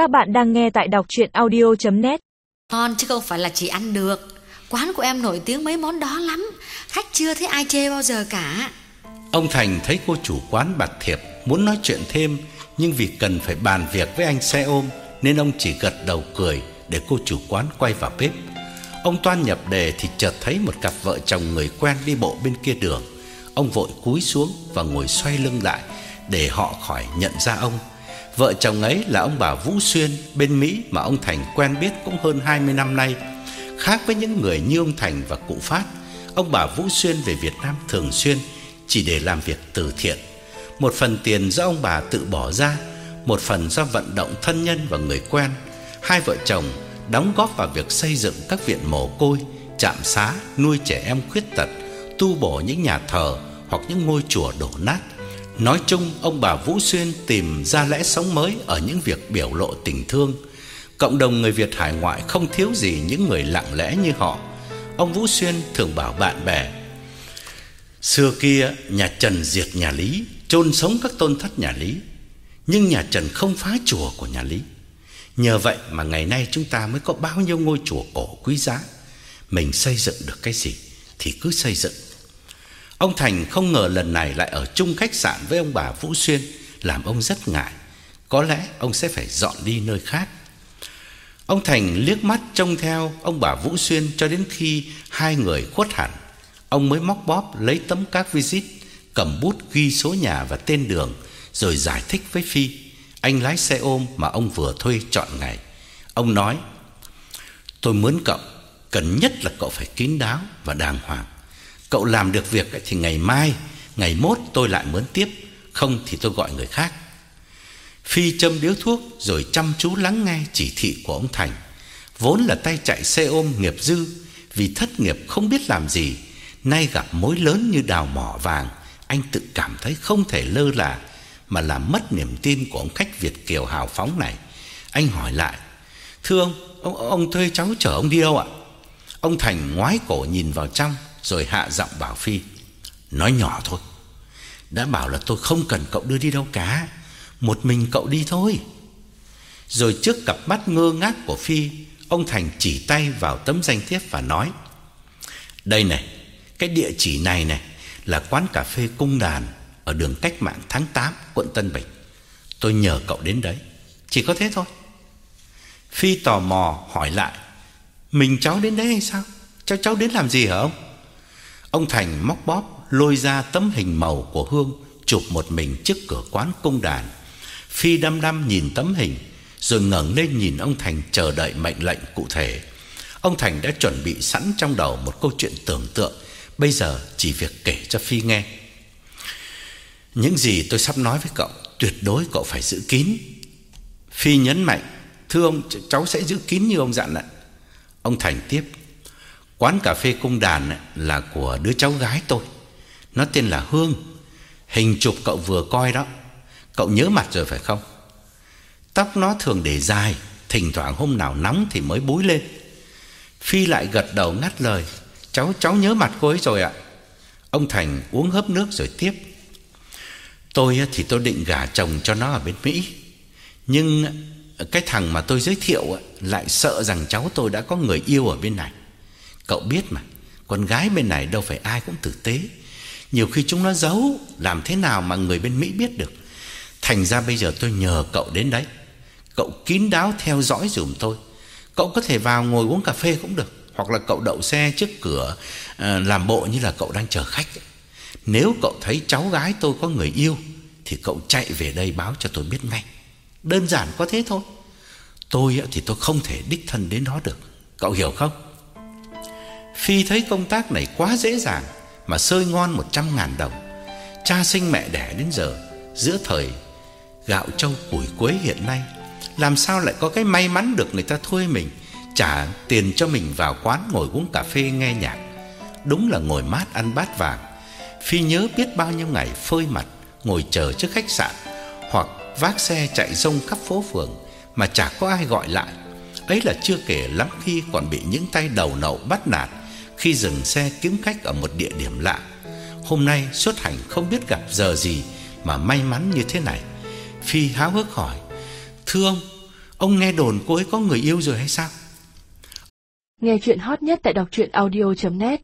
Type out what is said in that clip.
Các bạn đang nghe tại đọc chuyện audio.net Ngon chứ không phải là chỉ ăn được Quán của em nổi tiếng mấy món đó lắm Khách chưa thấy ai chê bao giờ cả Ông Thành thấy cô chủ quán bạt thiệp muốn nói chuyện thêm nhưng vì cần phải bàn việc với anh xe ôm nên ông chỉ gật đầu cười để cô chủ quán quay vào bếp. Ông toan nhập đề thì chợt thấy một cặp vợ chồng người quen đi bộ bên kia đường. Ông vội cúi xuống và ngồi xoay lưng lại để họ khỏi nhận ra ông. Vợ chồng ấy là ông bà Vũ Xuyên bên Mỹ mà ông Thành quen biết cũng hơn 20 năm nay. Khác với những người như ông Thành và cụ Phát, ông bà Vũ Xuyên về Việt Nam thường xuyên chỉ để làm việc từ thiện. Một phần tiền do ông bà tự bỏ ra, một phần do vận động thân nhân và người quen. Hai vợ chồng đóng góp vào việc xây dựng các viện mồ côi, trạm xá, nuôi trẻ em khuyết tật, tu bổ những nhà thờ hoặc những ngôi chùa đổ nát. Nói chung, ông bà Vũ Xuyên tìm ra lẽ sống mới ở những việc biểu lộ tình thương. Cộng đồng người Việt hải ngoại không thiếu gì những người lặng lẽ như họ. Ông Vũ Xuyên thường bảo bạn bè Xưa kia nhà Trần diệt nhà Lý, chôn sống các tôn thất nhà Lý, nhưng nhà Trần không phá chùa của nhà Lý. Nhờ vậy mà ngày nay chúng ta mới có bao nhiêu ngôi chùa cổ quý giá. Mình xây dựng được cái gì thì cứ xây dựng. Ông Thành không ngờ lần này lại ở chung khách sạn với ông bà Vũ Xuyên, làm ông rất ngại. Có lẽ ông sẽ phải dọn đi nơi khác. Ông Thành liếc mắt trông theo ông bà Vũ Xuyên cho đến khi hai người khuất hẳn. Ông mới móc bóp lấy tấm các visit, cầm bút ghi số nhà và tên đường rồi giải thích với Phi, anh lái xe ôm mà ông vừa thuê chọn ngày. Ông nói: "Tôi muốn cậu, cần nhất là cậu phải kín đáo và đàng hoàng. Cậu làm được việc thì ngày mai, ngày mốt tôi lại muốn tiếp, không thì tôi gọi người khác." Phi châm điếu thuốc rồi chăm chú lắng nghe chỉ thị của ông Thành. Vốn là tay chạy xe ôm nghiệp dư, vì thất nghiệp không biết làm gì, nay gặp mối lớn như đào mỏ vàng, anh tự cảm thấy không thể lơ là mà làm mất niềm tin của ông khách Việt kiều hào phóng này. Anh hỏi lại: "Thưa ông, ông ông thuê cháu chở ông đi đâu ạ?" Ông Thành ngoái cổ nhìn vào trong rồi hạ giọng bảo Phi: "Nói nhỏ thôi. Đã bảo là tôi không cần cậu đưa đi đâu cả, một mình cậu đi thôi." Rồi trước cặp mắt ngơ ngác của Phi, ông Thành chỉ tay vào tấm danh thiếp và nói: "Đây này, cái địa chỉ này này là quán cà phê Cung Đàn ở đường Cách Mạng tháng 8, quận Tân Bình. Tôi nhờ cậu đến đấy, chỉ có thế thôi." Phi tò mò hỏi lại: "Mình cháu đến đấy hay sao? Cháu cháu đến làm gì hả ông?" Ông Thành móc bóp lôi ra tấm hình màu của Hương chụp một mình trước cửa quán Cung Đàn. Phi đăm đăm nhìn tấm hình rồi ngẩng lên nhìn ông Thành chờ đợi mệnh lệnh cụ thể. Ông Thành đã chuẩn bị sẵn trong đầu một câu chuyện tưởng tượng, bây giờ chỉ việc kể cho Phi nghe. Những gì tôi sắp nói với cậu, tuyệt đối cậu phải giữ kín. Phi nhấn mạnh, "Thưa ông, cháu sẽ giữ kín như ông dặn ạ." Ông Thành tiếp, "Quán cà phê Cung Đàn là của đứa cháu gái tôi. Nó tên là Hương. Hình chụp cậu vừa coi đó. Cậu nhớ mặt rồi phải không? Tóc nó thường để dài, thỉnh thoảng hôm nào nóng thì mới búi lên." Phi lại gật đầu ngắt lời, "Cháu cháu nhớ mặt cô ấy rồi ạ." Ông Thành uống hớp nước rồi tiếp, Tôi thì tôi định gả chồng cho nó ở bên Mỹ. Nhưng cái thằng mà tôi giới thiệu lại sợ rằng cháu tôi đã có người yêu ở bên này. Cậu biết mà, con gái bên này đâu phải ai cũng tử tế. Nhiều khi chúng nó giấu, làm thế nào mà người bên Mỹ biết được. Thành ra bây giờ tôi nhờ cậu đến đấy. Cậu kín đáo theo dõi dùm tôi. Cậu có thể vào ngồi uống cà phê cũng được, hoặc là cậu đậu xe trước cửa ờ, làm bộ như là cậu đang chờ khách. Nếu cậu thấy cháu gái tôi có người yêu thì cậu chạy về đây báo cho tôi biết ngay. Đơn giản có thế thôi. Tôi thì tôi không thể đích thân đến đó được. Cậu hiểu không? Phi thấy công tác này quá dễ dàng mà sơi ngon 100 ngàn đồng. Cha sinh mẹ đẻ đến giờ, giữa thời gạo trâu củi quế hiện nay, làm sao lại có cái may mắn được người ta thuê mình trả tiền cho mình vào quán ngồi uống cà phê nghe nhạc. Đúng là ngồi mát ăn bát vàng. Phi nhớ biết bao nhiêu ngày phơi mặt ngồi chờ trước khách sạn hoặc vác xe chạy rông khắp phố phường mà chả có ai gọi lại. Ấy là chưa kể lắm khi còn bị những tay đầu nậu bắt nạt khi dừng xe kiếm khách ở một địa điểm lạ. Hôm nay xuất hành không biết gặp giờ gì mà may mắn như thế này. Phi háo hức hỏi: "Thưa ông, Ông nghe đồn cô ấy có người yêu rồi hay sao? Nghe chuyện hot nhất tại đọc truyện audio.net